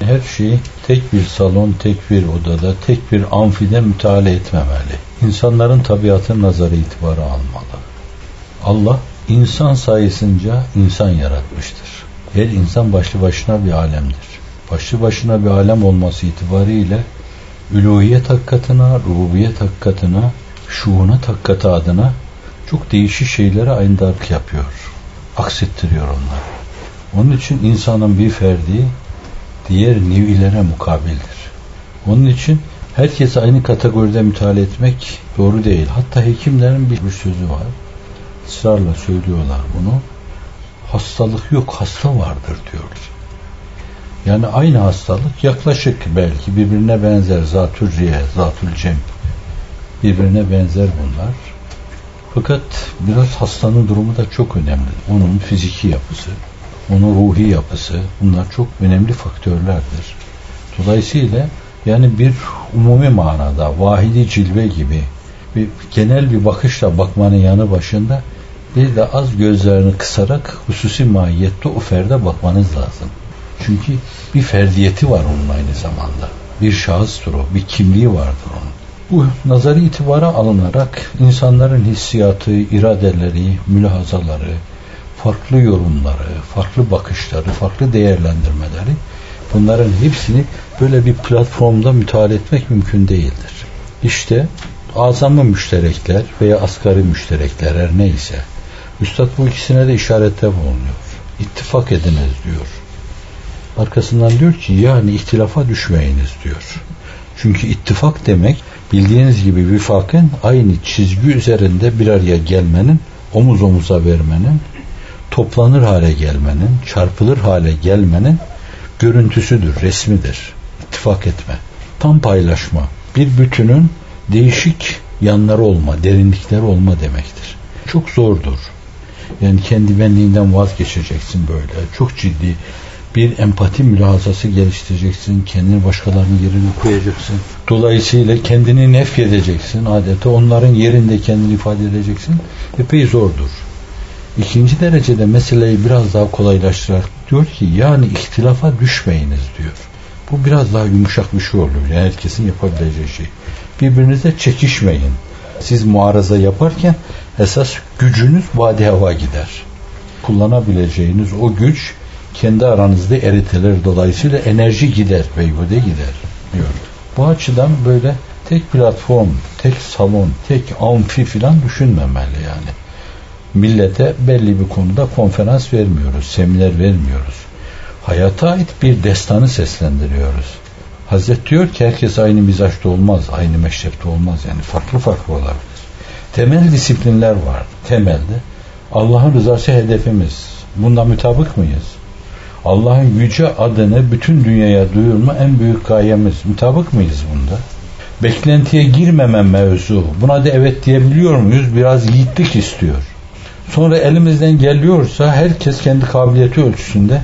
Her şeyi tek bir salon, tek bir odada, tek bir amfide müteala etmemeli. İnsanların tabiatı nazarı itibarı almalı. Allah insan sayesinde insan yaratmıştır. Her insan başlı başına bir alemdir. Başlı başına bir alem olması itibariyle üluhiyet hakikatına, rububiyet hakikatına, şuuna hakkatı adına çok değişik şeylere ayındarlık yapıyor. Aksettiriyor onları. Onun için insanın bir ferdi diğer nevilere mukabildir. Onun için herkes aynı kategoride müteala etmek doğru değil. Hatta hekimlerin bir, sözü var. Israrla söylüyorlar bunu. Hastalık yok, hasta vardır diyorlar. Yani aynı hastalık yaklaşık belki birbirine benzer zatül riye, zatül cem birbirine benzer bunlar. Fakat biraz hastanın durumu da çok önemli. Onun fiziki yapısı, onun ruhi yapısı bunlar çok önemli faktörlerdir. Dolayısıyla yani bir umumi manada vahidi cilve gibi bir genel bir bakışla bakmanın yanı başında bir de az gözlerini kısarak hususi mahiyette o ferde bakmanız lazım. Çünkü bir ferdiyeti var onun aynı zamanda. Bir şahıstır o, bir kimliği vardır onun. Bu nazari itibara alınarak insanların hissiyatı, iradeleri, mülahazaları, farklı yorumları, farklı bakışları, farklı değerlendirmeleri bunların hepsini böyle bir platformda müteala etmek mümkün değildir. İşte azamı müşterekler veya asgari müşterekler her neyse Üstad bu ikisine de işarette bulunuyor. İttifak ediniz diyor. Arkasından diyor ki yani ihtilafa düşmeyiniz diyor. Çünkü ittifak demek bildiğiniz gibi vifakın aynı çizgi üzerinde bir araya gelmenin, omuz omuza vermenin, toplanır hale gelmenin, çarpılır hale gelmenin görüntüsüdür, resmidir. İttifak etme. Tam paylaşma. Bir bütünün değişik yanları olma, derinlikleri olma demektir. Çok zordur. Yani kendi benliğinden vazgeçeceksin böyle. Çok ciddi bir empati mülazası geliştireceksin. Kendini başkalarının yerine koyacaksın. Dolayısıyla kendini nef edeceksin. Adeta onların yerinde kendini ifade edeceksin. Epey zordur. İkinci derecede meseleyi biraz daha kolaylaştırarak diyor ki yani ihtilafa düşmeyiniz diyor. Bu biraz daha yumuşak bir şey oluyor. Yani herkesin yapabileceği şey. Birbirinize çekişmeyin. Siz muaraza yaparken esas gücünüz vadi hava gider. Kullanabileceğiniz o güç kendi aranızda eritilir. Dolayısıyla enerji gider, beyhude gider diyor. Bu açıdan böyle tek platform, tek salon, tek amfi filan düşünmemeli yani. Millete belli bir konuda konferans vermiyoruz, seminer vermiyoruz. Hayata ait bir destanı seslendiriyoruz. Hazret diyor ki herkes aynı mizaçta olmaz, aynı meşrepte olmaz yani farklı farklı olabilir. Temel disiplinler var. Temelde Allah'ın rızası hedefimiz. Bunda mütabık mıyız? Allah'ın yüce adını bütün dünyaya duyurma en büyük gayemiz. Mütabık mıyız bunda? Beklentiye girmeme mevzu. Buna da evet diyebiliyor muyuz? Biraz yiğitlik istiyor. Sonra elimizden geliyorsa herkes kendi kabiliyeti ölçüsünde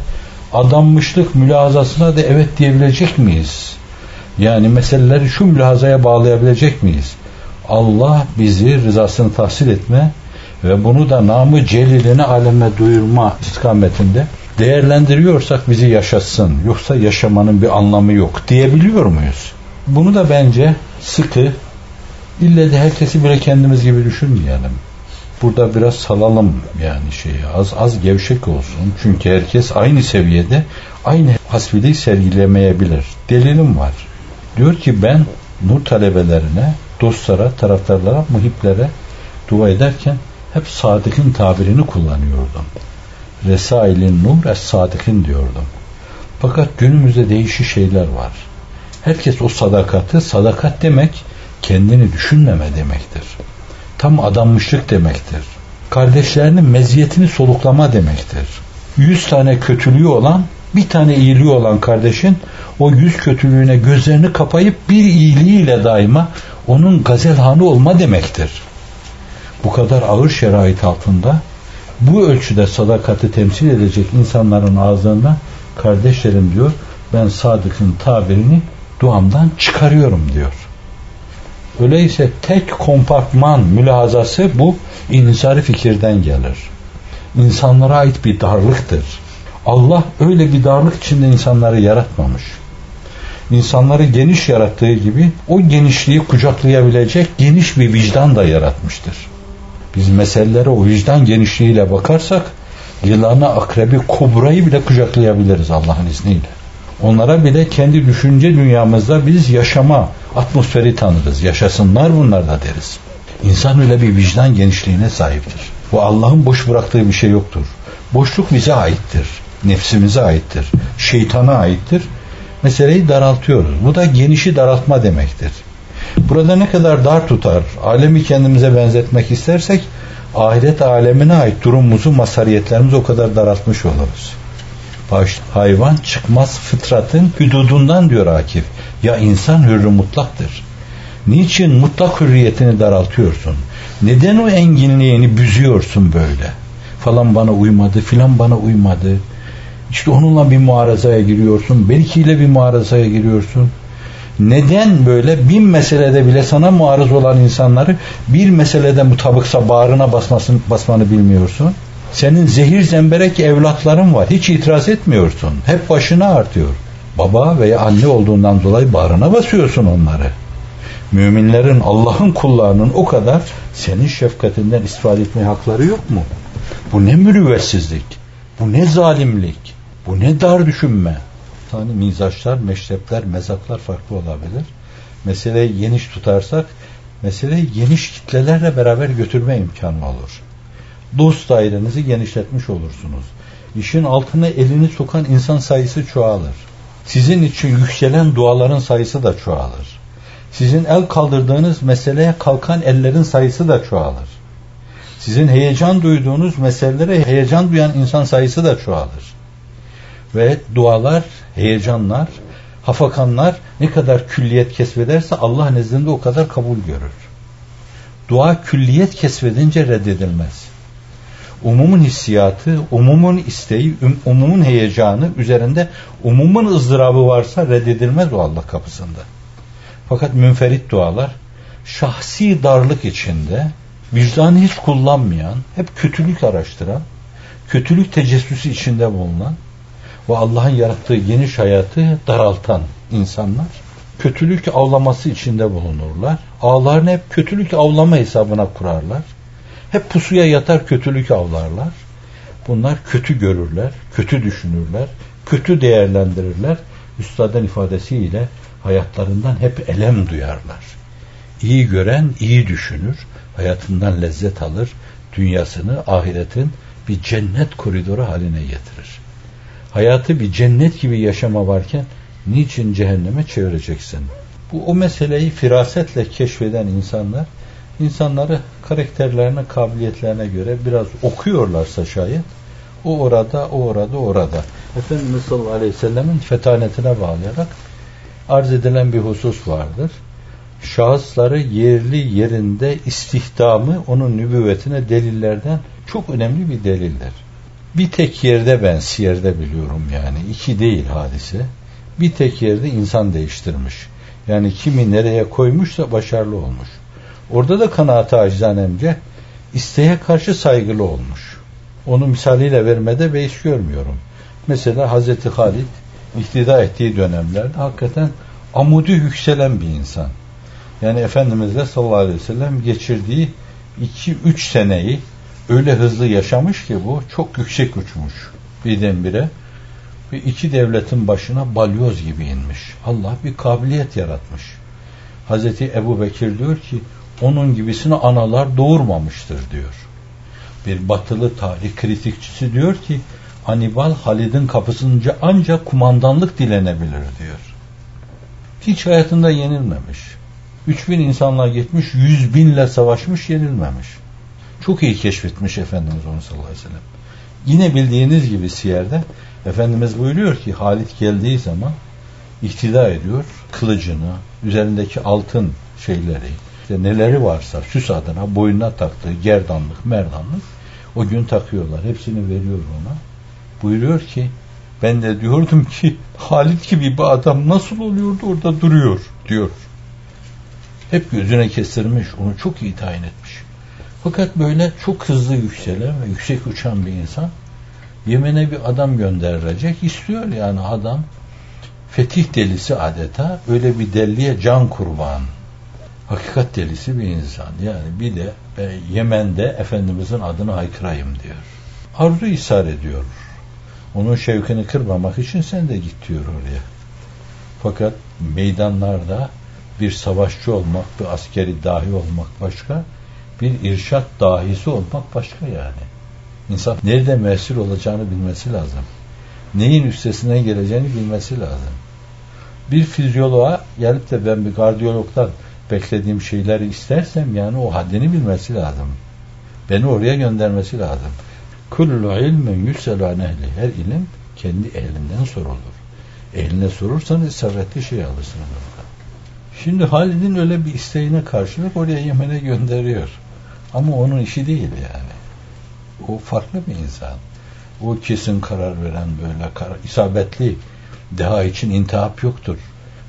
adanmışlık mülazasına da evet diyebilecek miyiz? Yani meseleleri şu mülazaya bağlayabilecek miyiz? Allah bizi rızasını tahsil etme ve bunu da namı celilini aleme duyurma istikametinde değerlendiriyorsak bizi yaşatsın. Yoksa yaşamanın bir anlamı yok diyebiliyor muyuz? Bunu da bence sıkı ille de herkesi bile kendimiz gibi düşünmeyelim. Burada biraz salalım yani şeyi az az gevşek olsun. Çünkü herkes aynı seviyede aynı hasbideyi sergilemeyebilir. Delilim var. Diyor ki ben nur talebelerine, dostlara, taraftarlara, muhiplere dua ederken hep sadıkın tabirini kullanıyordum. Resailin nur es sadıkın diyordum. Fakat günümüzde değişik şeyler var. Herkes o sadakatı, sadakat demek kendini düşünmeme demektir. Tam adanmışlık demektir. Kardeşlerinin meziyetini soluklama demektir. Yüz tane kötülüğü olan bir tane iyiliği olan kardeşin o yüz kötülüğüne gözlerini kapayıp bir iyiliğiyle daima onun gazelhanı olma demektir. Bu kadar ağır şerait altında bu ölçüde sadakati temsil edecek insanların ağzından kardeşlerim diyor ben Sadık'ın tabirini duamdan çıkarıyorum diyor. Öyleyse tek kompartman mülahazası bu inhisari fikirden gelir. İnsanlara ait bir darlıktır. Allah öyle bir darlık içinde insanları yaratmamış. insanları geniş yarattığı gibi o genişliği kucaklayabilecek geniş bir vicdan da yaratmıştır. Biz meselelere o vicdan genişliğiyle bakarsak yılanı, akrebi, kubrayı bile kucaklayabiliriz Allah'ın izniyle. Onlara bile kendi düşünce dünyamızda biz yaşama atmosferi tanırız. Yaşasınlar bunlar da deriz. İnsan öyle bir vicdan genişliğine sahiptir. Bu Allah'ın boş bıraktığı bir şey yoktur. Boşluk bize aittir. Nefsimize aittir. Şeytana aittir. Meseleyi daraltıyoruz. Bu da genişi daraltma demektir. Burada ne kadar dar tutar, alemi kendimize benzetmek istersek ahiret alemine ait durumumuzu, masariyetlerimizi o kadar daraltmış oluruz. Hayvan çıkmaz fıtratın hududundan diyor Akif. Ya insan hürrü mutlaktır. Niçin mutlak hürriyetini daraltıyorsun? Neden o enginliğini büzüyorsun böyle? Falan bana uymadı, filan bana uymadı. İşte onunla bir muarazaya giriyorsun. Belkiyle bir muarazaya giriyorsun. Neden böyle bin meselede bile sana muarız olan insanları bir meselede mutabıksa bağrına basmasın, basmanı bilmiyorsun? Senin zehir zemberek evlatların var. Hiç itiraz etmiyorsun. Hep başına artıyor. Baba veya anne olduğundan dolayı bağrına basıyorsun onları. Müminlerin, Allah'ın kullarının o kadar senin şefkatinden istifade etmeye hakları yok mu? Bu ne mürüvvetsizlik, bu ne zalimlik, bu ne dar düşünme. Tane mizaçlar, meşrepler, mezaklar farklı olabilir. Meseleyi geniş tutarsak, meseleyi geniş kitlelerle beraber götürme imkanı olur. Dost dairenizi genişletmiş olursunuz. İşin altına elini sokan insan sayısı çoğalır. Sizin için yükselen duaların sayısı da çoğalır. Sizin el kaldırdığınız meseleye kalkan ellerin sayısı da çoğalır. Sizin heyecan duyduğunuz meselelere heyecan duyan insan sayısı da çoğalır. Ve dualar, heyecanlar, hafakanlar ne kadar külliyet kesfederse Allah nezdinde o kadar kabul görür. Dua külliyet kesfedince reddedilmez. Umumun hissiyatı, umumun isteği, umumun heyecanı üzerinde umumun ızdırabı varsa reddedilmez o Allah kapısında. Fakat münferit dualar şahsi darlık içinde vicdanı hiç kullanmayan, hep kötülük araştıran, kötülük tecessüsü içinde bulunan ve Allah'ın yarattığı geniş hayatı daraltan insanlar kötülük avlaması içinde bulunurlar. Ağlarını hep kötülük avlama hesabına kurarlar. Hep pusuya yatar kötülük avlarlar. Bunlar kötü görürler, kötü düşünürler, kötü değerlendirirler. Üstadın ifadesiyle hayatlarından hep elem duyarlar. İyi gören iyi düşünür, hayatından lezzet alır, dünyasını ahiretin bir cennet koridoru haline getirir. Hayatı bir cennet gibi yaşama varken niçin cehenneme çevireceksin? Bu o meseleyi firasetle keşfeden insanlar insanları karakterlerine, kabiliyetlerine göre biraz okuyorlarsa şayet o orada, o orada, orada. Efendimiz sallallahu aleyhi ve sellemin fetanetine bağlayarak arz edilen bir husus vardır. Şahısları yerli yerinde istihdamı onun nübüvvetine delillerden çok önemli bir delildir. Bir tek yerde ben siyerde biliyorum yani. iki değil hadise. Bir tek yerde insan değiştirmiş. Yani kimi nereye koymuşsa başarılı olmuş. Orada da kanaat acizanemce isteğe karşı saygılı olmuş. Onu misaliyle vermede beis görmüyorum. Mesela Hazreti Halid iktida ettiği dönemlerde hakikaten amudu yükselen bir insan. Yani Efendimiz'le sallallahu aleyhi ve sellem geçirdiği 2-3 seneyi öyle hızlı yaşamış ki bu çok yüksek uçmuş birdenbire ve iki devletin başına balyoz gibi inmiş. Allah bir kabiliyet yaratmış. Hazreti Ebu Bekir diyor ki onun gibisini analar doğurmamıştır diyor. Bir batılı tarih kritikçisi diyor ki Anibal Halid'in kapısınca ancak kumandanlık dilenebilir diyor. Hiç hayatında yenilmemiş. 3000 insanla gitmiş, 100 binle savaşmış, yenilmemiş. Çok iyi keşfetmiş Efendimiz onu sallallahu aleyhi ve sellem. Yine bildiğiniz gibi siyerde Efendimiz buyuruyor ki Halit geldiği zaman ihtida ediyor kılıcını, üzerindeki altın şeyleri, işte neleri varsa süs adına boynuna taktığı gerdanlık, merdanlık o gün takıyorlar. Hepsini veriyor ona. Buyuruyor ki ben de diyordum ki Halit gibi bir adam nasıl oluyordu orada duruyor diyor. Hep gözüne kestirmiş. Onu çok iyi tayin etmiş. Fakat böyle çok hızlı yükselen ve yüksek uçan bir insan Yemen'e bir adam gönderecek istiyor yani adam Fetih delisi adeta öyle bir deliye can kurban. Hakikat delisi bir insan. Yani bir de e, Yemen'de Efendimizin adını haykırayım diyor. Arzu ishar ediyor. Onun şevkini kırmamak için sen de git diyor oraya. Fakat meydanlarda bir savaşçı olmak, bir askeri dahi olmak başka, bir irşat dahisi olmak başka yani. İnsan nerede mesul olacağını bilmesi lazım. Neyin üstesinden geleceğini bilmesi lazım. Bir fizyoloğa gelip de ben bir kardiyologdan beklediğim şeyleri istersem yani o haddini bilmesi lazım. Beni oraya göndermesi lazım. Kullu ilmin yüselu ehli. Her ilim kendi ehlinden sorulur. Ehline sorursanız isabetli şey alırsınız orada. Şimdi Halid'in öyle bir isteğine karşılık oraya Yemen'e gönderiyor. Ama onun işi değil yani. O farklı bir insan. O kesin karar veren böyle karar, isabetli deha için intihap yoktur.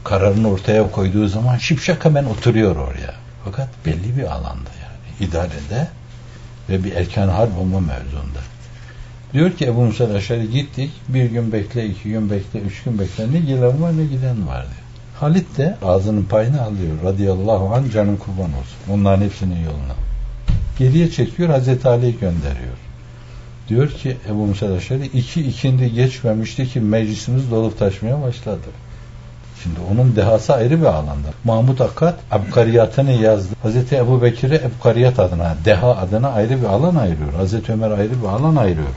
Kararını ortaya koyduğu zaman şipşak hemen oturuyor oraya. Fakat belli bir alanda yani idarede ve bir erken harp olma mevzunda. Diyor ki Ebu Musa Aşari gittik. Bir gün bekle, iki gün bekle, üç gün bekle. Ne gelen var ne giden var diyor. Halit de ağzının payını alıyor. Radıyallahu anh canın kurban olsun. Onların hepsinin yoluna. Geriye çekiyor Hazreti Ali'yi gönderiyor. Diyor ki Ebu Musa Aşari iki ikindi geçmemişti ki meclisimiz dolup taşmaya başladı. Şimdi onun dehası ayrı bir alanda. Mahmud Akkat Ebkariyatını yazdı. Hazreti Ebu Bekir'e Ebkariyat adına, deha adına ayrı bir alan ayırıyor. Hazreti Ömer ayrı bir alan ayırıyor.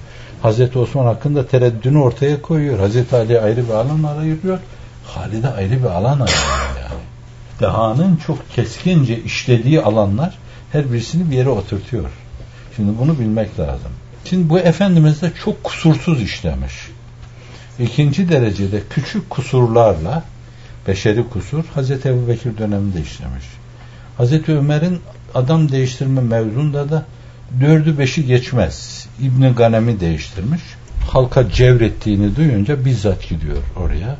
Hazreti Osman hakkında tereddünü ortaya koyuyor. Hazreti Ali ayrı bir alan ayırıyor. Halide ayrı bir alan ayırıyor yani. Dehanın çok keskince işlediği alanlar her birisini bir yere oturtuyor. Şimdi bunu bilmek lazım. Şimdi bu Efendimiz de çok kusursuz işlemiş. İkinci derecede küçük kusurlarla beşeri kusur Hazreti Ebu Bekir döneminde işlemiş. Hazreti Ömer'in adam değiştirme mevzunda da dördü beşi geçmez. İbni Ganem'i değiştirmiş. Halka cevrettiğini duyunca bizzat gidiyor oraya.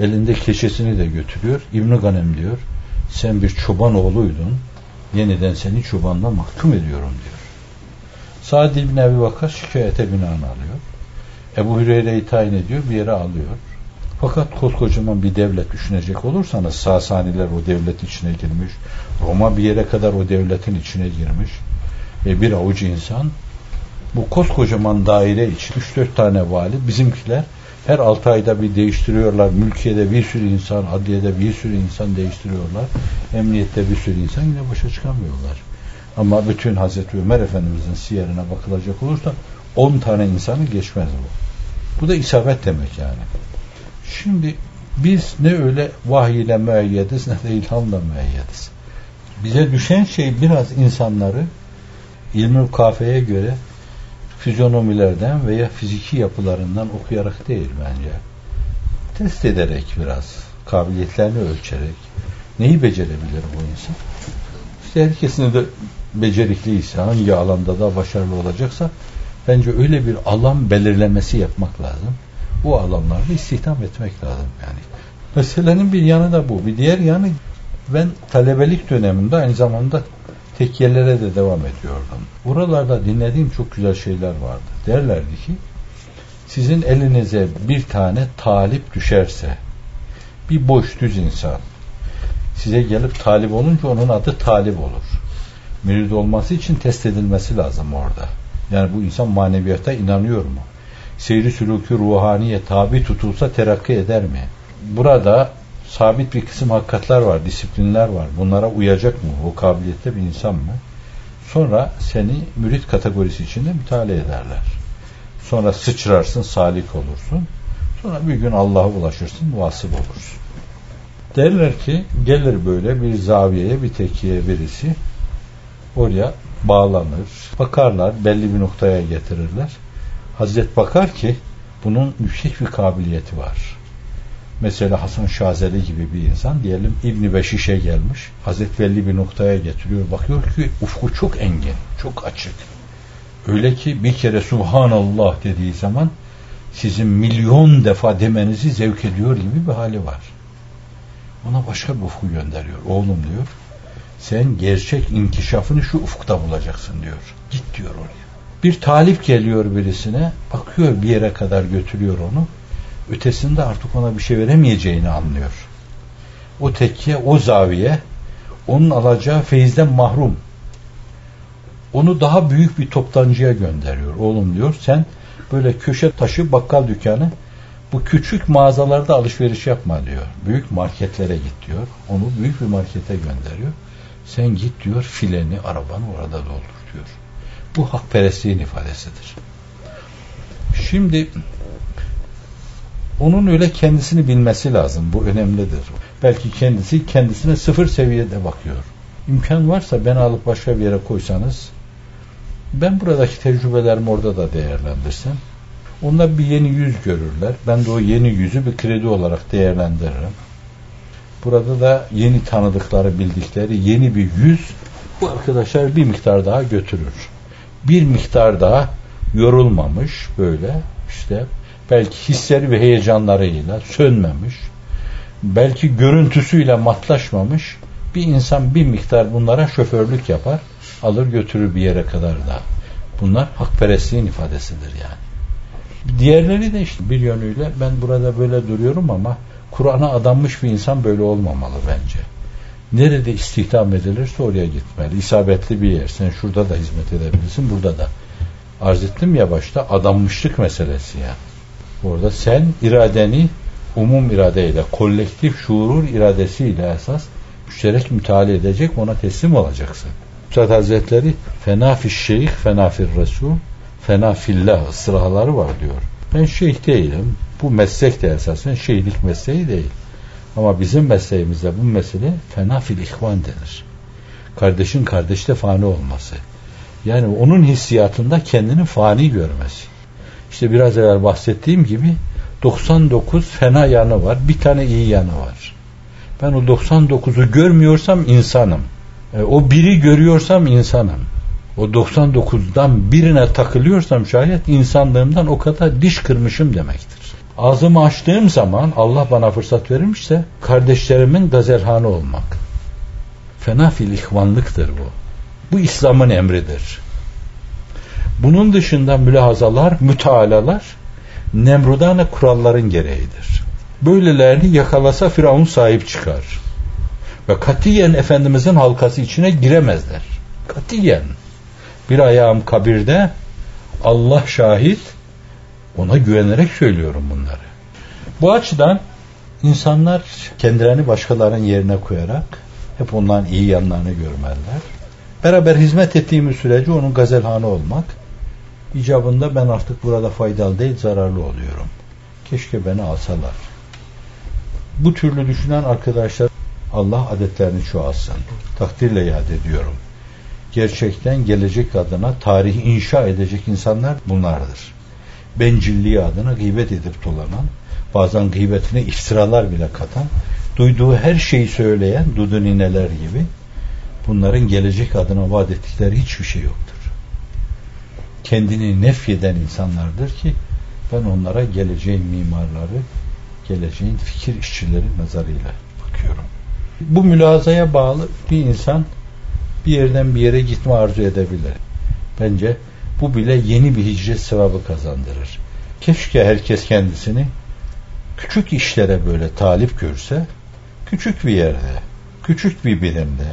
Elinde keçesini de götürüyor. İbni Ganem diyor. Sen bir çoban oğluydun. Yeniden seni çobanla mahkum ediyorum diyor. Sa'd İbni Ebi Vakkas şikayete binaen alıyor. Ebu Hüreyre'yi tayin ediyor. Bir yere alıyor. Fakat koskocaman bir devlet düşünecek olursanız Sasaniler o devlet içine girmiş. Roma bir yere kadar o devletin içine girmiş. E bir avuç insan bu koskocaman daire için 3-4 tane vali bizimkiler her 6 ayda bir değiştiriyorlar. Mülkiyede bir sürü insan, adliyede bir sürü insan değiştiriyorlar. Emniyette bir sürü insan yine başa çıkamıyorlar. Ama bütün Hazreti Ömer Efendimizin siyerine bakılacak olursa 10 tane insanı geçmez bu. Bu da isabet demek yani. Şimdi biz ne öyle vahiy ile müeyyediz ne de ilhamla müeyyediz. Bize düşen şey biraz insanları ilmi kafeye göre fizyonomilerden veya fiziki yapılarından okuyarak değil bence. Test ederek biraz, kabiliyetlerini ölçerek neyi becerebilir bu insan? İşte herkesin de becerikliyse, hangi alanda da başarılı olacaksa bence öyle bir alan belirlemesi yapmak lazım. Bu alanlarda istihdam etmek lazım yani. Meselenin bir yanı da bu. Bir diğer yanı ben talebelik döneminde aynı zamanda tekkiyelere de devam ediyordum. Buralarda dinlediğim çok güzel şeyler vardı. Derlerdi ki sizin elinize bir tane talip düşerse bir boş düz insan size gelip talip olunca onun adı talip olur. Mürid olması için test edilmesi lazım orada. Yani bu insan maneviyata inanıyor mu? Seyri sülükü ruhaniye tabi tutulsa terakki eder mi? Burada sabit bir kısım hakikatler var, disiplinler var. Bunlara uyacak mı? O kabiliyette bir insan mı? Sonra seni mürit kategorisi içinde müteala ederler. Sonra sıçrarsın, salik olursun. Sonra bir gün Allah'a ulaşırsın, vasıl olursun. Derler ki gelir böyle bir zaviyeye, bir tekiye birisi. Oraya bağlanır. Bakarlar, belli bir noktaya getirirler. Hazret bakar ki bunun yüksek bir kabiliyeti var. Mesela Hasan Şazeli gibi bir insan diyelim İbni Beşiş'e gelmiş. Hazret belli bir noktaya getiriyor. Bakıyor ki ufku çok engin, çok açık. Öyle ki bir kere Subhanallah dediği zaman sizin milyon defa demenizi zevk ediyor gibi bir hali var. Ona başka bir ufku gönderiyor. Oğlum diyor. Sen gerçek inkişafını şu ufukta bulacaksın diyor. Git diyor oraya. Bir talip geliyor birisine. Bakıyor bir yere kadar götürüyor onu. ötesinde artık ona bir şey veremeyeceğini anlıyor. O tekke, o zaviye onun alacağı feyizden mahrum. Onu daha büyük bir toptancıya gönderiyor. Oğlum diyor sen böyle köşe taşı bakkal dükkanı bu küçük mağazalarda alışveriş yapma diyor. Büyük marketlere git diyor. Onu büyük bir markete gönderiyor. Sen git diyor fileni arabanı orada doldur diyor. Bu hakperestliğin ifadesidir. Şimdi onun öyle kendisini bilmesi lazım. Bu önemlidir. Belki kendisi kendisine sıfır seviyede bakıyor. İmkan varsa beni alıp başka bir yere koysanız ben buradaki tecrübelerimi orada da değerlendirsem onlar bir yeni yüz görürler. Ben de o yeni yüzü bir kredi olarak değerlendiririm. Burada da yeni tanıdıkları, bildikleri yeni bir yüz bu arkadaşlar bir miktar daha götürür. Bir miktar daha yorulmamış böyle işte belki hisleri ve heyecanlarıyla sönmemiş, belki görüntüsüyle matlaşmamış bir insan bir miktar bunlara şoförlük yapar, alır götürür bir yere kadar da. Bunlar hakperestliğin ifadesidir yani. Diğerleri de işte bir yönüyle ben burada böyle duruyorum ama Kur'an'a adanmış bir insan böyle olmamalı bence. Nerede istihdam edilirse oraya gitmeli. İsabetli bir yer. Sen şurada da hizmet edebilirsin, burada da. Arz ettim ya başta adanmışlık meselesi ya. Orada sen iradeni umum iradeyle, kolektif şuurun iradesiyle esas müşterek müteala edecek, ona teslim olacaksın. Üstad Hazretleri fena fi şeyh, fena fir resul, fena fillah ısrahları var diyor. Ben şeyh değilim. Bu meslek de esasen şeyhlik mesleği değil. Ama bizim mesleğimizde bu mesele fena fil ihvan denir. Kardeşin kardeşte fani olması. Yani onun hissiyatında kendini fani görmesi. İşte biraz evvel bahsettiğim gibi 99 fena yanı var. Bir tane iyi yanı var. Ben o 99'u görmüyorsam insanım. E, o biri görüyorsam insanım. O 99'dan birine takılıyorsam şayet insanlığımdan o kadar diş kırmışım demektir. Ağzımı açtığım zaman Allah bana fırsat verirmişse kardeşlerimin gazelhanı olmak. Fena fil ihvanlıktır bu. Bu İslam'ın emridir. Bunun dışında mülahazalar, mütealalar Nemrudane kuralların gereğidir. Böylelerini yakalasa Firavun sahip çıkar. Ve katiyen Efendimizin halkası içine giremezler. Katiyen. Bir ayağım kabirde Allah şahit ona güvenerek söylüyorum bunları. Bu açıdan insanlar kendilerini başkalarının yerine koyarak hep onların iyi yanlarını görmeliler. Beraber hizmet ettiğimiz sürece onun gazelhanı olmak icabında ben artık burada faydalı değil zararlı oluyorum. Keşke beni alsalar. Bu türlü düşünen arkadaşlar Allah adetlerini çoğalsın. Takdirle yad ediyorum. Gerçekten gelecek adına tarihi inşa edecek insanlar bunlardır. Bencilliği adına gıybet edip dolanan, bazen gıybetine iftiralar bile katan, duyduğu her şeyi söyleyen dudu nineler gibi bunların gelecek adına vaat ettikleri hiçbir şey yoktur kendini nefyeden insanlardır ki ben onlara geleceğin mimarları, geleceğin fikir işçileri nazarıyla bakıyorum. Bu mülazaya bağlı bir insan bir yerden bir yere gitme arzu edebilir. Bence bu bile yeni bir hicret sevabı kazandırır. Keşke herkes kendisini küçük işlere böyle talip görse, küçük bir yerde, küçük bir birimde,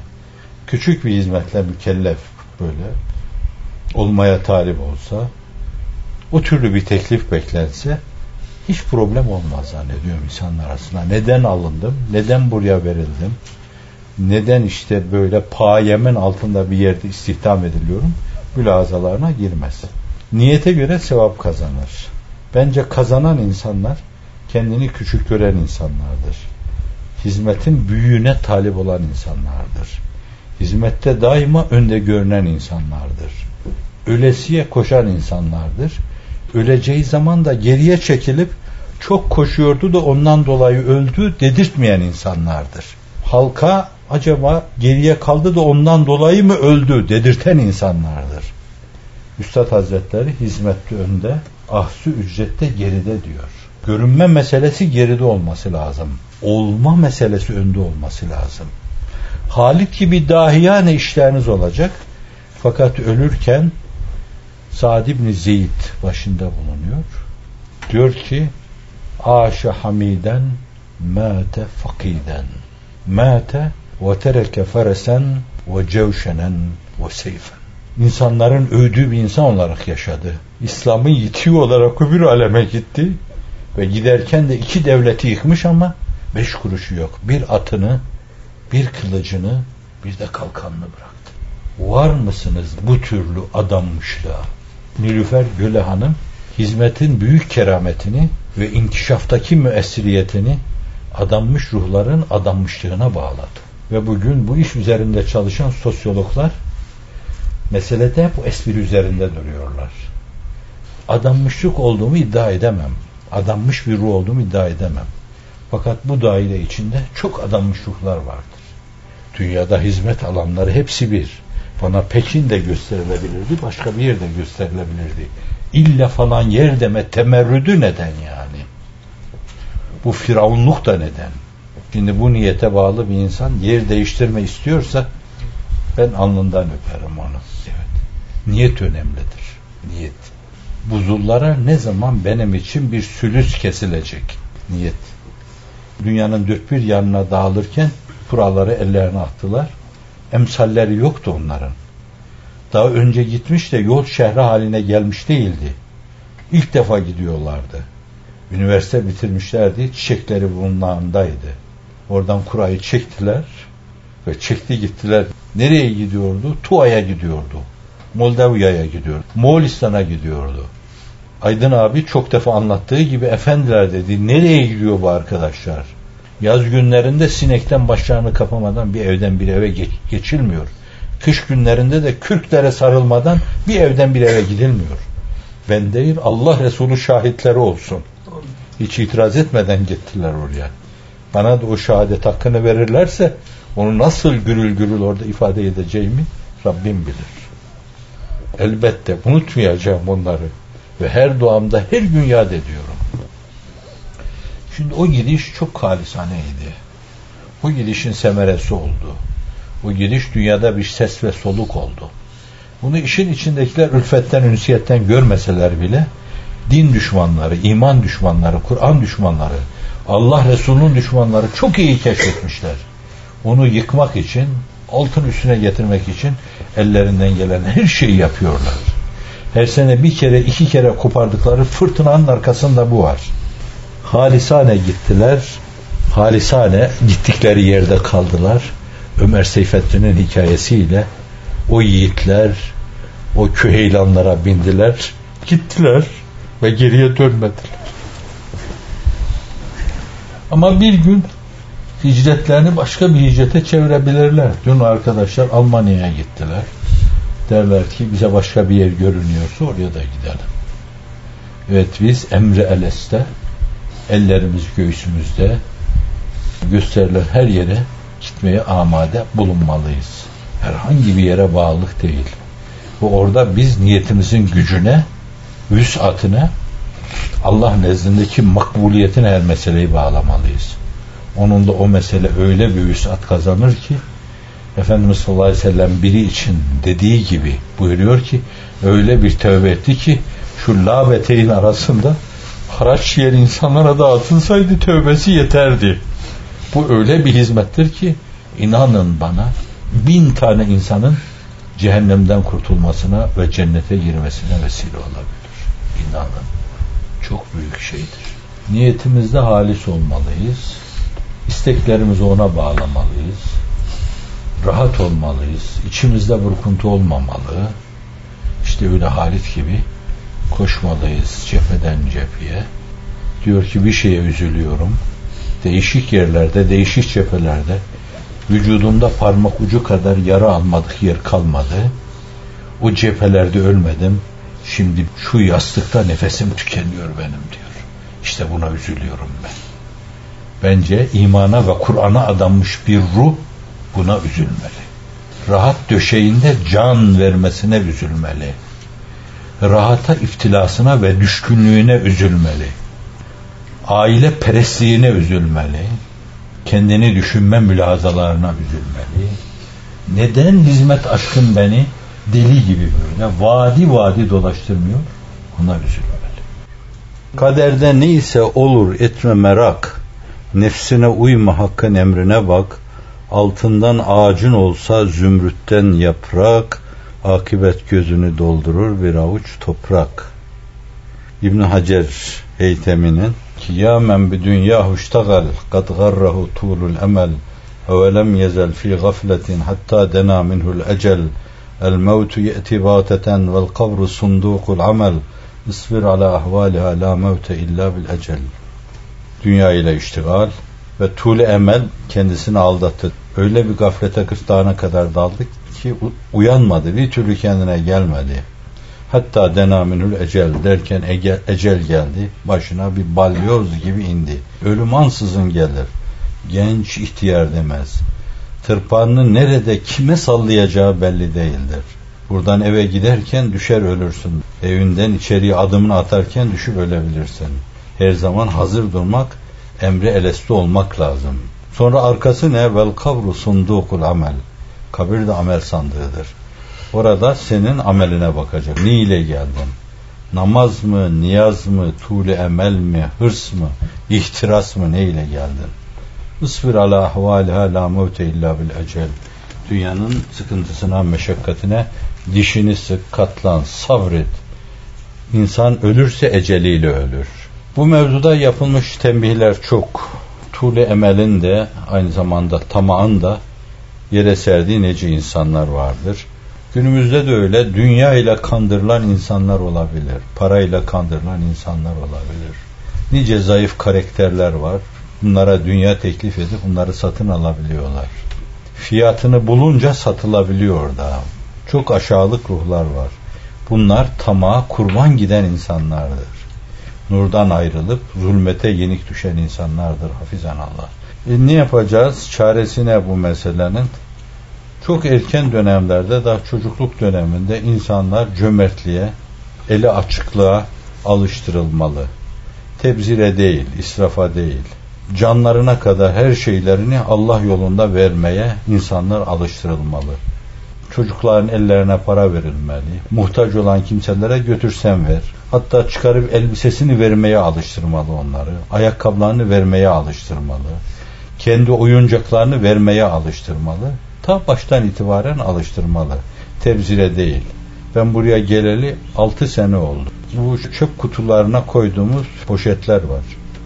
küçük bir hizmetle mükellef böyle olmaya talip olsa o türlü bir teklif beklense hiç problem olmaz zannediyorum insanlar arasında. Neden alındım? Neden buraya verildim? Neden işte böyle payemin altında bir yerde istihdam ediliyorum? Mülazalarına girmez. Niyete göre sevap kazanır. Bence kazanan insanlar kendini küçük gören insanlardır. Hizmetin büyüğüne talip olan insanlardır. Hizmette daima önde görünen insanlardır ölesiye koşan insanlardır. Öleceği zaman da geriye çekilip çok koşuyordu da ondan dolayı öldü dedirtmeyen insanlardır. Halka acaba geriye kaldı da ondan dolayı mı öldü dedirten insanlardır. Üstad Hazretleri hizmette önde, ahsü ücrette geride diyor. Görünme meselesi geride olması lazım. Olma meselesi önde olması lazım. Halit gibi dahiyane işleriniz olacak. Fakat ölürken Sa'd ibn Zeyd başında bulunuyor. Diyor ki Aşe hamiden mâte fakiden. Mâte ve cevşenen ve seyfen. İnsanların övdüğü bir insan olarak yaşadı. İslam'ın yitiği olarak öbür aleme gitti. Ve giderken de iki devleti yıkmış ama beş kuruşu yok. Bir atını, bir kılıcını, bir de kalkanını bıraktı. Var mısınız bu türlü adanmışlığa? Nilüfer Göle Hanım hizmetin büyük kerametini ve inkişaftaki müessiriyetini adanmış ruhların adanmışlığına bağladı. Ve bugün bu iş üzerinde çalışan sosyologlar meselede hep bu espri üzerinde duruyorlar. Adanmışlık olduğumu iddia edemem. Adanmış bir ruh olduğumu iddia edemem. Fakat bu daire içinde çok adanmış ruhlar vardır. Dünyada hizmet alanları hepsi bir. Bana Pekin de gösterilebilirdi, başka bir yerde gösterilebilirdi. İlla falan yer deme temerrüdü neden yani? Bu firavunluk da neden? Şimdi bu niyete bağlı bir insan yer değiştirme istiyorsa ben alnından öperim onu. Evet. Niyet önemlidir. Niyet. Buzullara ne zaman benim için bir sülüs kesilecek? Niyet. Dünyanın dört bir yanına dağılırken kuralları ellerine attılar. Emsalleri yoktu onların. Daha önce gitmiş de yol şehre haline gelmiş değildi. İlk defa gidiyorlardı. Üniversite bitirmişlerdi. Çiçekleri bunlarındaydı. Oradan kurayı çektiler ve çekti gittiler. Nereye gidiyordu? Tua'ya gidiyordu. Moldavya'ya gidiyordu. Moğolistan'a gidiyordu. Aydın abi çok defa anlattığı gibi efendiler dedi. Nereye gidiyor bu arkadaşlar? Yaz günlerinde sinekten başlarını kapamadan bir evden bir eve geç, geçilmiyor. Kış günlerinde de kürklere sarılmadan bir evden bir eve gidilmiyor. Ben değil Allah Resulü şahitleri olsun. Hiç itiraz etmeden gittiler oraya. Bana da o şehadet hakkını verirlerse onu nasıl gürül gürül orada ifade edeceğimi Rabbim bilir. Elbette unutmayacağım onları ve her duamda her gün yad ediyorum. Şimdi o gidiş çok halisaneydi. O gidişin semeresi oldu. O gidiş dünyada bir ses ve soluk oldu. Bunu işin içindekiler ülfetten, ünsiyetten görmeseler bile din düşmanları, iman düşmanları, Kur'an düşmanları, Allah Resulü'nün düşmanları çok iyi keşfetmişler. Onu yıkmak için, altın üstüne getirmek için ellerinden gelen her şeyi yapıyorlar. Her sene bir kere iki kere kopardıkları fırtınanın arkasında bu var. Halisane gittiler. Halisane gittikleri yerde kaldılar. Ömer Seyfettin'in hikayesiyle o yiğitler o küheylanlara bindiler. Gittiler ve geriye dönmediler. Ama bir gün hicretlerini başka bir hicrete çevirebilirler. Dün arkadaşlar Almanya'ya gittiler. Derler ki bize başka bir yer görünüyorsa oraya da gidelim. Evet biz Emre Eles'te ellerimiz göğsümüzde gösterilen her yere gitmeye amade bulunmalıyız. Herhangi bir yere bağlılık değil. Ve orada biz niyetimizin gücüne, vüsatine, Allah nezdindeki makbuliyetine her meseleyi bağlamalıyız. Onun da o mesele öyle bir vüsat kazanır ki Efendimiz sallallahu aleyhi ve sellem biri için dediği gibi buyuruyor ki öyle bir tövbe etti ki şu la ve teyin arasında haraç yer insanlara dağıtılsaydı tövbesi yeterdi. Bu öyle bir hizmettir ki inanın bana bin tane insanın cehennemden kurtulmasına ve cennete girmesine vesile olabilir. İnanın. Çok büyük şeydir. Niyetimizde halis olmalıyız. İsteklerimizi ona bağlamalıyız. Rahat olmalıyız. İçimizde burkuntu olmamalı. İşte öyle Halit gibi koşmalıyız cepheden cepheye. Diyor ki bir şeye üzülüyorum. Değişik yerlerde, değişik cephelerde vücudumda parmak ucu kadar yara almadık yer kalmadı. O cephelerde ölmedim. Şimdi şu yastıkta nefesim tükeniyor benim diyor. İşte buna üzülüyorum ben. Bence imana ve Kur'an'a adanmış bir ruh buna üzülmeli. Rahat döşeğinde can vermesine üzülmeli rahata iftilasına ve düşkünlüğüne üzülmeli. Aile perestliğine üzülmeli. Kendini düşünme mülazalarına üzülmeli. Neden hizmet aşkın beni deli gibi böyle vadi vadi dolaştırmıyor? Ona üzülmeli. Kaderde neyse olur etme merak. Nefsine uyma hakkın emrine bak. Altından ağacın olsa zümrütten yaprak. Akibet gözünü doldurur bir avuç toprak. İbn Hacer Heytemi'nin ki ya men bi dünya huştagal kad garrahu tulul emel ve lem yezel fi gafletin hatta dena minhul ecel ye'ti bateten vel kabru sundukul amel isbir ala ahvaliha la mevte illa bil dünya ile iştigal ve tuğle emel kendisini aldattı. Öyle bir gaflete kırtlağına kadar daldı ki uyanmadı. Bir türlü kendine gelmedi. Hatta denaminül ecel derken ecel, ecel geldi. Başına bir balyoz gibi indi. Ölüm ansızın gelir. Genç ihtiyar demez. Tırpanını nerede kime sallayacağı belli değildir. Buradan eve giderken düşer ölürsün. Evinden içeriye adımını atarken düşüp ölebilirsin. Her zaman hazır durmak, emri eleste olmak lazım. Sonra arkası ne? Vel kavru sundukul amel. Kabir de amel sandığıdır. Orada senin ameline bakacak. Ne ile geldin? Namaz mı, niyaz mı, tuğle emel mi, hırs mı, ihtiras mı ne ile geldin? Isbir ala ahvaliha la mevte illa bil ecel. Dünyanın sıkıntısına, meşakkatine dişini sık, katlan, sabret. İnsan ölürse eceliyle ölür. Bu mevzuda yapılmış tembihler çok. Tuğle emelin de aynı zamanda tamağın da yere serdiği nece insanlar vardır. Günümüzde de öyle dünya ile kandırılan insanlar olabilir. Parayla kandırılan insanlar olabilir. Nice zayıf karakterler var. Bunlara dünya teklif edip bunları satın alabiliyorlar. Fiyatını bulunca satılabiliyor da. Çok aşağılık ruhlar var. Bunlar tamağa kurban giden insanlardır. Nurdan ayrılıp zulmete yenik düşen insanlardır hafizan Allah. E ne yapacağız? Çaresi ne bu meselenin? Çok erken dönemlerde daha çocukluk döneminde insanlar cömertliğe, eli açıklığa alıştırılmalı. Tebzire değil, israfa değil. Canlarına kadar her şeylerini Allah yolunda vermeye insanlar alıştırılmalı. Çocukların ellerine para verilmeli. Muhtaç olan kimselere götürsen ver. Hatta çıkarıp elbisesini vermeye alıştırmalı onları. Ayakkabılarını vermeye alıştırmalı. Kendi oyuncaklarını vermeye alıştırmalı ta baştan itibaren alıştırmalı. Tebzire değil. Ben buraya geleli 6 sene oldu. Bu çöp kutularına koyduğumuz poşetler var.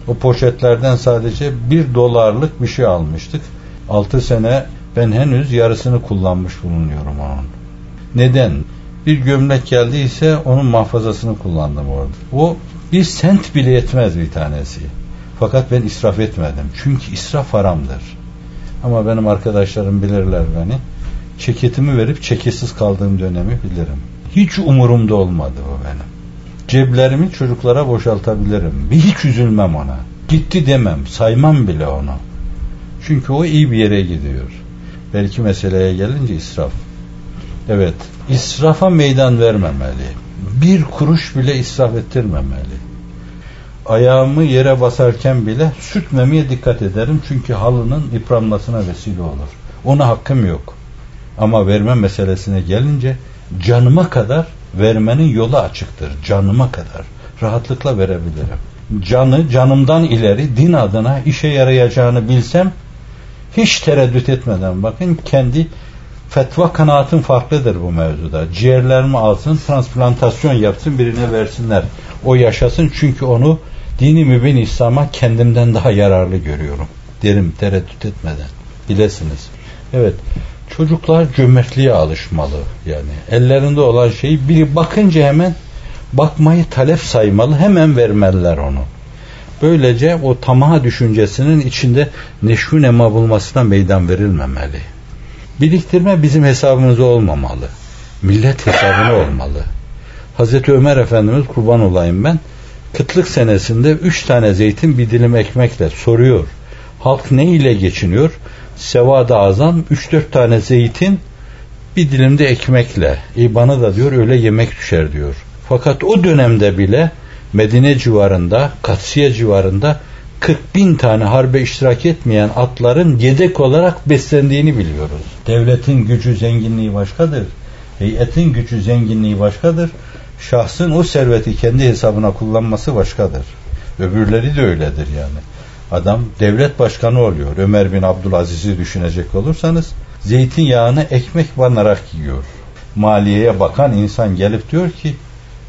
O poşetlerden sadece 1 dolarlık bir şey almıştık. 6 sene ben henüz yarısını kullanmış bulunuyorum onun. Neden? Bir gömlek geldiyse onun mahfazasını kullandım orada. O bir sent bile yetmez bir tanesi. Fakat ben israf etmedim. Çünkü israf haramdır. Ama benim arkadaşlarım bilirler beni. Çeketimi verip çekesiz kaldığım dönemi bilirim. Hiç umurumda olmadı bu benim. Ceblerimi çocuklara boşaltabilirim. Hiç üzülmem ona. Gitti demem, saymam bile onu. Çünkü o iyi bir yere gidiyor. Belki meseleye gelince israf. Evet, israfa meydan vermemeli. Bir kuruş bile israf ettirmemeli ayağımı yere basarken bile sürtmemeye dikkat ederim. Çünkü halının yıpranmasına vesile olur. Ona hakkım yok. Ama verme meselesine gelince canıma kadar vermenin yolu açıktır. Canıma kadar. Rahatlıkla verebilirim. Canı canımdan ileri din adına işe yarayacağını bilsem hiç tereddüt etmeden bakın kendi fetva kanaatim farklıdır bu mevzuda. Ciğerlerimi alsın, transplantasyon yapsın, birine versinler. O yaşasın çünkü onu dini mübin İslam'a kendimden daha yararlı görüyorum. Derim tereddüt etmeden. Bilesiniz. Evet. Çocuklar cömertliğe alışmalı yani. Ellerinde olan şeyi biri bakınca hemen bakmayı talep saymalı. Hemen vermeliler onu. Böylece o tamah düşüncesinin içinde neşvü nema bulmasına meydan verilmemeli. Biriktirme bizim hesabımız olmamalı. Millet hesabına olmalı. Hazreti Ömer Efendimiz kurban olayım ben kıtlık senesinde üç tane zeytin bir dilim ekmekle soruyor. Halk ne ile geçiniyor? Sevada azam üç dört tane zeytin bir dilimde ekmekle. E bana da diyor öyle yemek düşer diyor. Fakat o dönemde bile Medine civarında, Katsiye civarında 40 bin tane harbe iştirak etmeyen atların yedek olarak beslendiğini biliyoruz. Devletin gücü, zenginliği başkadır. Heyetin gücü, zenginliği başkadır Şahsın o serveti kendi hesabına kullanması başkadır. Öbürleri de öyledir yani. Adam devlet başkanı oluyor. Ömer bin Abdülaziz'i düşünecek olursanız zeytinyağını ekmek banarak yiyor. Maliyeye bakan insan gelip diyor ki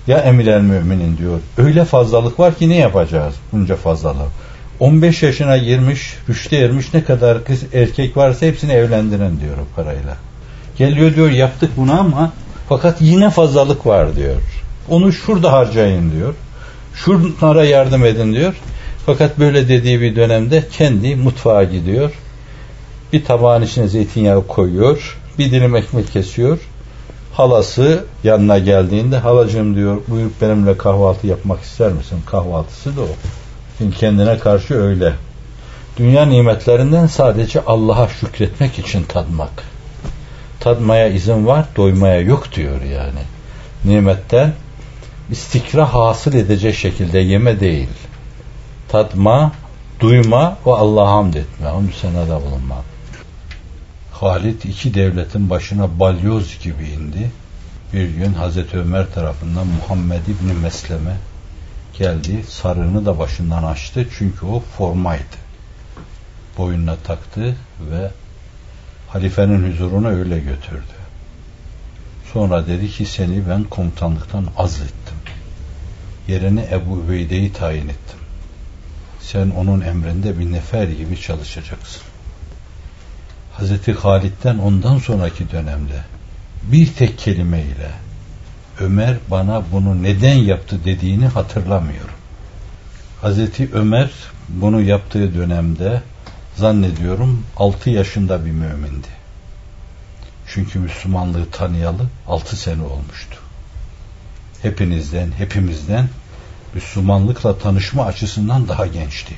ya emir el müminin diyor. Öyle fazlalık var ki ne yapacağız bunca fazlalık. 15 yaşına girmiş, rüşte ermiş ne kadar kız erkek varsa hepsini evlendirin diyor o parayla. Geliyor diyor yaptık bunu ama fakat yine fazlalık var diyor. Onu şurada harcayın diyor. Şunlara yardım edin diyor. Fakat böyle dediği bir dönemde kendi mutfağa gidiyor. Bir tabağın içine zeytinyağı koyuyor. Bir dilim ekmek kesiyor. Halası yanına geldiğinde halacığım diyor buyurup benimle kahvaltı yapmak ister misin? Kahvaltısı da o. Çünkü kendine karşı öyle. Dünya nimetlerinden sadece Allah'a şükretmek için tadmak. Tadmaya izin var, doymaya yok diyor yani. Nimetten istikra hasıl edecek şekilde yeme değil. Tadma, duyma ve Allah'a hamd etme. Hamd senada bulunma. Halit iki devletin başına balyoz gibi indi. Bir gün Hazreti Ömer tarafından Muhammed İbni Mesleme geldi. Sarığını da başından açtı. Çünkü o formaydı. Boynuna taktı ve halifenin huzuruna öyle götürdü. Sonra dedi ki seni ben komutanlıktan azlettim. Yerine Ebu Übeyde'yi tayin ettim. Sen onun emrinde bir nefer gibi çalışacaksın. Hazreti Halid'den ondan sonraki dönemde bir tek kelime ile Ömer bana bunu neden yaptı dediğini hatırlamıyorum. Hazreti Ömer bunu yaptığı dönemde zannediyorum 6 yaşında bir mümindi. Çünkü Müslümanlığı tanıyalı 6 sene olmuştu. Hepinizden, hepimizden Müslümanlıkla tanışma açısından daha gençti.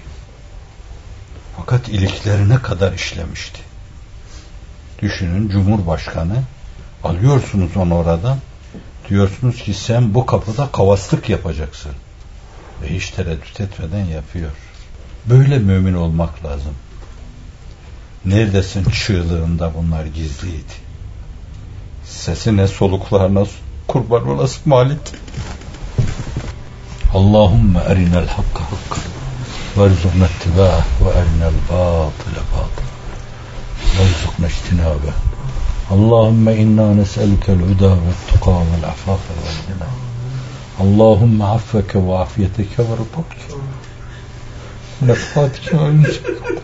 Fakat iliklerine kadar işlemişti. Düşünün Cumhurbaşkanı alıyorsunuz onu oradan diyorsunuz ki sen bu kapıda kavaslık yapacaksın. Ve hiç tereddüt etmeden yapıyor. Böyle mümin olmak lazım. Neredesin çığlığında bunlar gizliydi. Sesine soluklarına kurban olası Malik. اللهم أرنا الحق حقا وارزقنا اتباعه وأرنا الباطل باطلا. وارزقنا اجتنابه. اللهم إنا نسألك الهدى والتقى والعفاف والغنى. اللهم عفك وعافيتك ورضاك ونفعتك وإنسانك